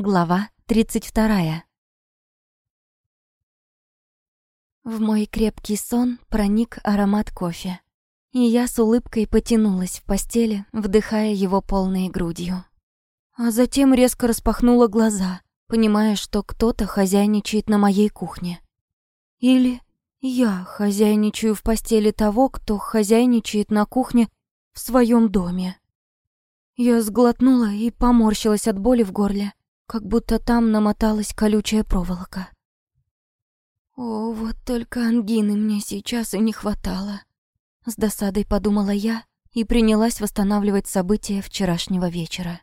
Глава 32. В мой крепкий сон проник аромат кофе. И я с улыбкой потянулась в постели, вдыхая его полной грудью. А затем резко распахнула глаза, понимая, что кто-то хозяйничает на моей кухне. Или я хозяйничаю в постели того, кто хозяйничает на кухне в своем доме. Я сглотнула и поморщилась от боли в горле как будто там намоталась колючая проволока. О, вот только ангины мне сейчас и не хватало. С досадой подумала я и принялась восстанавливать события вчерашнего вечера.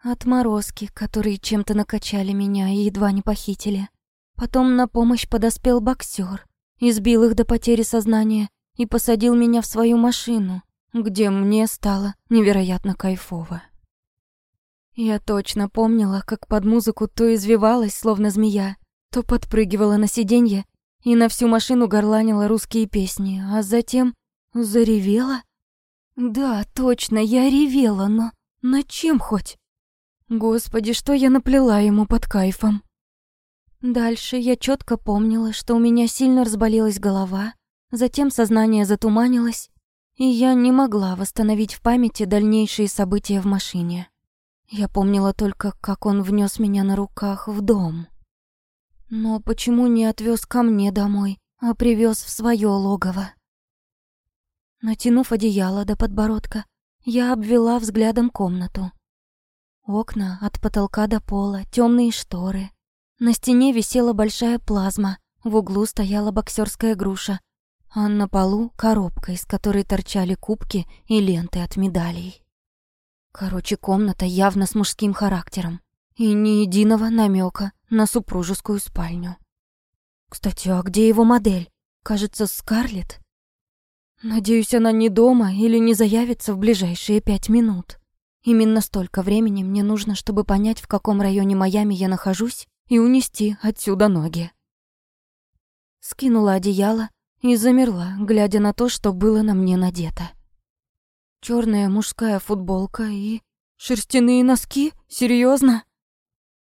Отморозки, которые чем-то накачали меня и едва не похитили. Потом на помощь подоспел боксер, избил их до потери сознания и посадил меня в свою машину, где мне стало невероятно кайфово. Я точно помнила, как под музыку то извивалась, словно змея, то подпрыгивала на сиденье и на всю машину горланила русские песни, а затем заревела. Да, точно, я ревела, но над чем хоть? Господи, что я наплела ему под кайфом. Дальше я четко помнила, что у меня сильно разболелась голова, затем сознание затуманилось, и я не могла восстановить в памяти дальнейшие события в машине. Я помнила только, как он внес меня на руках в дом. Но почему не отвез ко мне домой, а привез в свое логово? Натянув одеяло до подбородка, я обвела взглядом комнату. Окна от потолка до пола, темные шторы. На стене висела большая плазма, в углу стояла боксерская груша, а на полу коробка, из которой торчали кубки и ленты от медалей. Короче, комната явно с мужским характером. И ни единого намека на супружескую спальню. Кстати, а где его модель? Кажется, Скарлетт. Надеюсь, она не дома или не заявится в ближайшие пять минут. Именно столько времени мне нужно, чтобы понять, в каком районе Майами я нахожусь, и унести отсюда ноги. Скинула одеяло и замерла, глядя на то, что было на мне надето. Черная мужская футболка и шерстяные носки? Серьезно?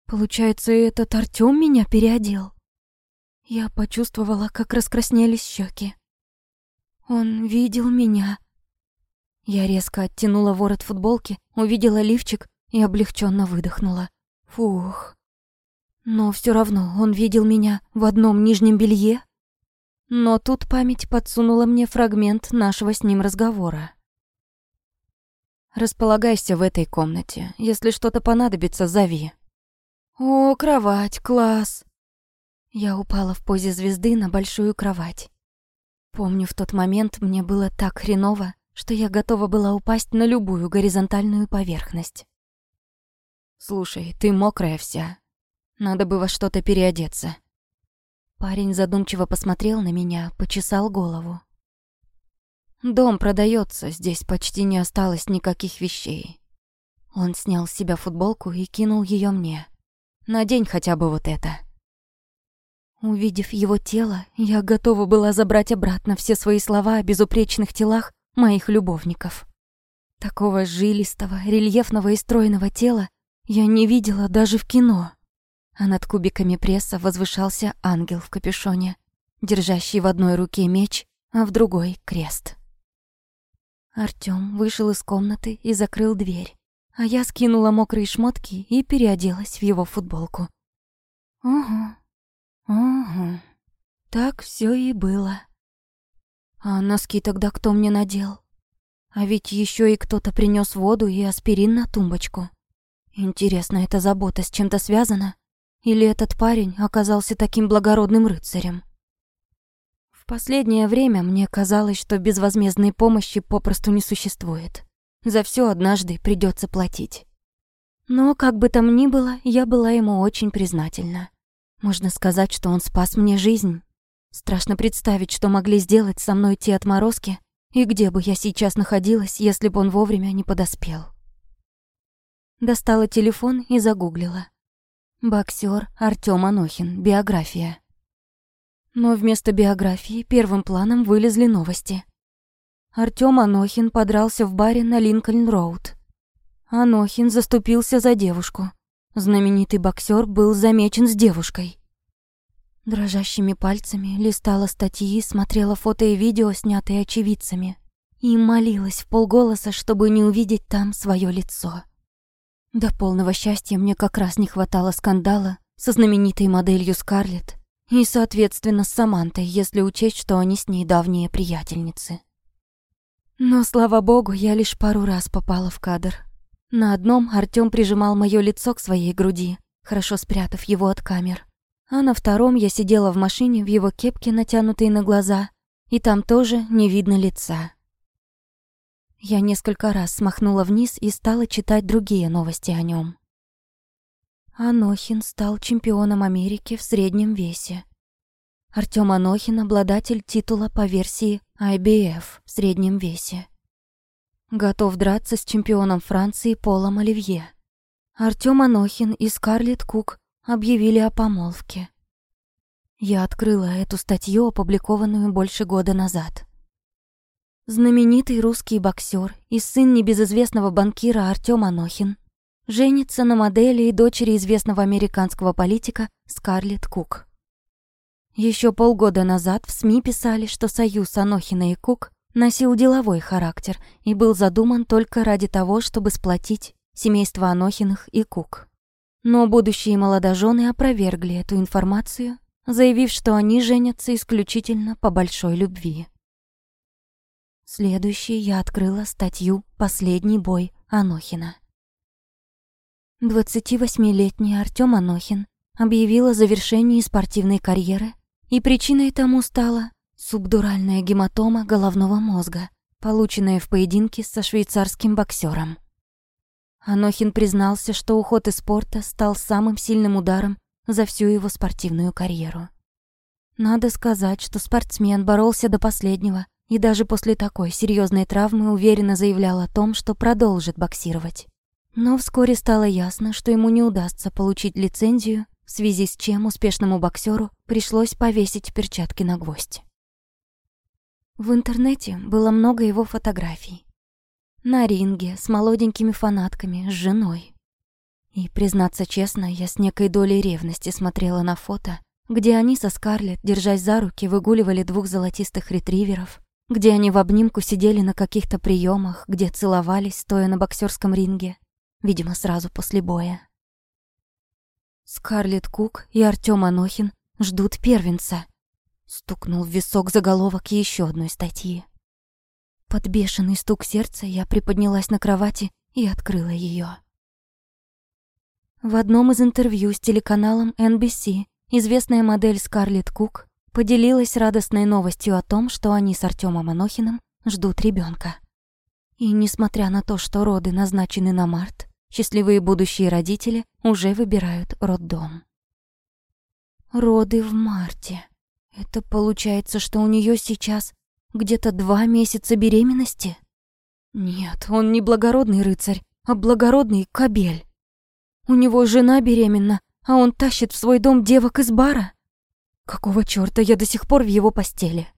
Получается, этот Артём меня переодел. Я почувствовала, как раскраснелись щеки. Он видел меня. Я резко оттянула ворот футболки, увидела лифчик и облегченно выдохнула. Фух. Но все равно он видел меня в одном нижнем белье. Но тут память подсунула мне фрагмент нашего с ним разговора. Располагайся в этой комнате. Если что-то понадобится, зови. О, кровать, класс. Я упала в позе звезды на большую кровать. Помню, в тот момент мне было так хреново, что я готова была упасть на любую горизонтальную поверхность. Слушай, ты мокрая вся. Надо бы во что-то переодеться. Парень задумчиво посмотрел на меня, почесал голову. Дом продается, здесь почти не осталось никаких вещей. Он снял с себя футболку и кинул ее мне. Надень хотя бы вот это. Увидев его тело, я готова была забрать обратно все свои слова о безупречных телах моих любовников. Такого жилистого, рельефного и стройного тела я не видела даже в кино. А над кубиками пресса возвышался ангел в капюшоне, держащий в одной руке меч, а в другой — крест. Артём вышел из комнаты и закрыл дверь, а я скинула мокрые шмотки и переоделась в его футболку. Угу, угу, так все и было. А носки тогда кто мне надел? А ведь еще и кто-то принес воду и аспирин на тумбочку. Интересно, эта забота с чем-то связана? Или этот парень оказался таким благородным рыцарем? В последнее время мне казалось, что безвозмездной помощи попросту не существует. За все однажды придется платить. Но, как бы там ни было, я была ему очень признательна. Можно сказать, что он спас мне жизнь. Страшно представить, что могли сделать со мной те отморозки, и где бы я сейчас находилась, если бы он вовремя не подоспел. Достала телефон и загуглила. Боксер Артём Анохин. Биография. Но вместо биографии первым планом вылезли новости. Артём Анохин подрался в баре на Линкольн-Роуд. Анохин заступился за девушку. знаменитый боксер был замечен с девушкой. Дрожащими пальцами листала статьи, смотрела фото и видео, снятые очевидцами, и молилась в полголоса, чтобы не увидеть там свое лицо. До полного счастья мне как раз не хватало скандала со знаменитой моделью Скарлетт и, соответственно, с Самантой, если учесть, что они с ней давние приятельницы. Но, слава богу, я лишь пару раз попала в кадр. На одном Артём прижимал моё лицо к своей груди, хорошо спрятав его от камер. А на втором я сидела в машине в его кепке, натянутой на глаза, и там тоже не видно лица. Я несколько раз смахнула вниз и стала читать другие новости о нем. Анохин стал чемпионом Америки в среднем весе. Артём Анохин – обладатель титула по версии IBF в среднем весе. Готов драться с чемпионом Франции Полом Оливье. Артём Анохин и Скарлетт Кук объявили о помолвке. Я открыла эту статью, опубликованную больше года назад. Знаменитый русский боксер и сын небезызвестного банкира Артём Анохин женится на модели и дочери известного американского политика Скарлетт Кук. Еще полгода назад в СМИ писали, что союз Анохина и Кук носил деловой характер и был задуман только ради того, чтобы сплотить семейство Анохиных и Кук. Но будущие молодожены опровергли эту информацию, заявив, что они женятся исключительно по большой любви. Следующей я открыла статью «Последний бой Анохина». 28-летний Артём Анохин объявил о завершении спортивной карьеры, и причиной тому стала субдуральная гематома головного мозга, полученная в поединке со швейцарским боксером. Анохин признался, что уход из спорта стал самым сильным ударом за всю его спортивную карьеру. Надо сказать, что спортсмен боролся до последнего и даже после такой серьезной травмы уверенно заявлял о том, что продолжит боксировать. Но вскоре стало ясно, что ему не удастся получить лицензию, в связи с чем успешному боксеру пришлось повесить перчатки на гвоздь. В интернете было много его фотографий. На ринге, с молоденькими фанатками, с женой. И, признаться честно, я с некой долей ревности смотрела на фото, где они со Скарлетт, держась за руки, выгуливали двух золотистых ретриверов, где они в обнимку сидели на каких-то приемах, где целовались, стоя на боксерском ринге, видимо, сразу после боя. Скарлетт Кук и Артём Анохин ждут первенца. Стукнул в висок заголовок еще одной статьи. Под бешеный стук сердца я приподнялась на кровати и открыла ее. В одном из интервью с телеканалом NBC известная модель Скарлетт Кук поделилась радостной новостью о том, что они с Артёмом Анохиным ждут ребенка. И несмотря на то, что роды назначены на март, счастливые будущие родители уже выбирают роддом. Роды в марте. Это получается, что у нее сейчас где-то два месяца беременности? Нет, он не благородный рыцарь, а благородный кобель. У него жена беременна, а он тащит в свой дом девок из бара? Какого чёрта я до сих пор в его постели?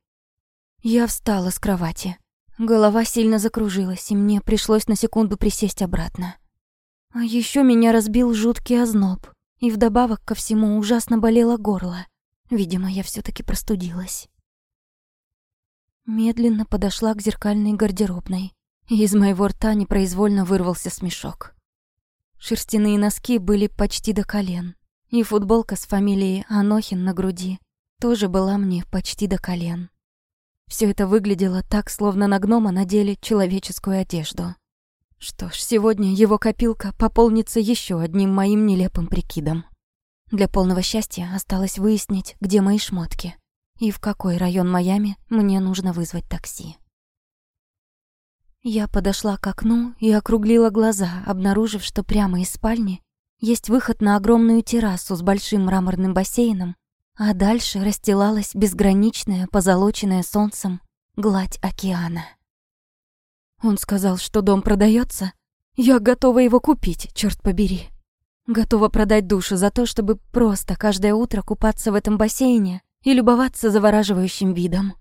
Я встала с кровати. Голова сильно закружилась, и мне пришлось на секунду присесть обратно. А еще меня разбил жуткий озноб, и вдобавок ко всему ужасно болело горло. Видимо, я все таки простудилась. Медленно подошла к зеркальной гардеробной, и из моего рта непроизвольно вырвался смешок. Шерстяные носки были почти до колен, и футболка с фамилией Анохин на груди тоже была мне почти до колен. Все это выглядело так, словно на гнома надели человеческую одежду. Что ж, сегодня его копилка пополнится еще одним моим нелепым прикидом. Для полного счастья осталось выяснить, где мои шмотки и в какой район Майами мне нужно вызвать такси. Я подошла к окну и округлила глаза, обнаружив, что прямо из спальни есть выход на огромную террасу с большим мраморным бассейном, а дальше расстилалась безграничная, позолоченная солнцем гладь океана. Он сказал, что дом продается. Я готова его купить, черт побери. Готова продать душу за то, чтобы просто каждое утро купаться в этом бассейне и любоваться завораживающим видом.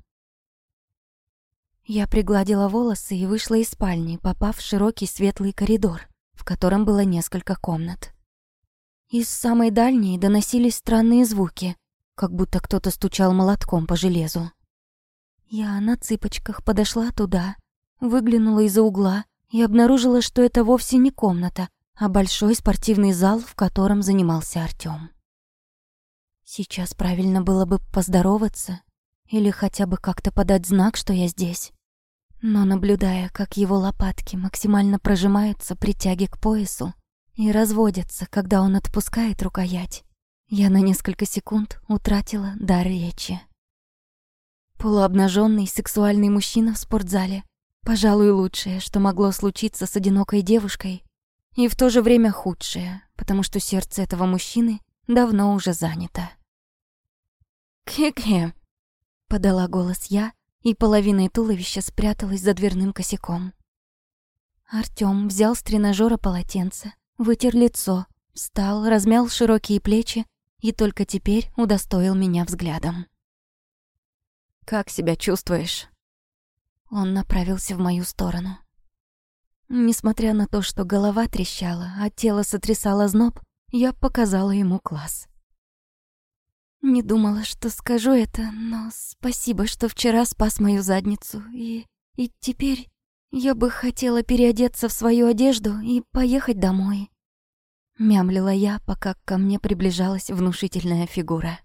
Я пригладила волосы и вышла из спальни, попав в широкий светлый коридор, в котором было несколько комнат. Из самой дальней доносились странные звуки, как будто кто-то стучал молотком по железу. Я на цыпочках подошла туда, выглянула из-за угла и обнаружила, что это вовсе не комната, а большой спортивный зал, в котором занимался Артём. Сейчас правильно было бы поздороваться или хотя бы как-то подать знак, что я здесь. Но наблюдая, как его лопатки максимально прожимаются при тяге к поясу и разводятся, когда он отпускает рукоять, я на несколько секунд утратила дар речи. Полуобнаженный сексуальный мужчина в спортзале — пожалуй, лучшее, что могло случиться с одинокой девушкой, и в то же время худшее, потому что сердце этого мужчины давно уже занято. «Ке-ке», — подала голос я, и половиной туловища спряталась за дверным косяком. Артём взял с тренажера полотенце, вытер лицо, встал, размял широкие плечи и только теперь удостоил меня взглядом. «Как себя чувствуешь?» Он направился в мою сторону. Несмотря на то, что голова трещала, а тело сотрясало зноб, я показала ему класс. Не думала, что скажу это, но спасибо, что вчера спас мою задницу, и... и теперь я бы хотела переодеться в свою одежду и поехать домой. Мямлила я, пока ко мне приближалась внушительная фигура.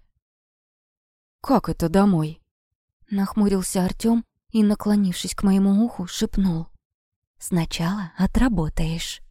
«Как это домой?» Нахмурился Артём и, наклонившись к моему уху, шепнул. «Сначала отработаешь».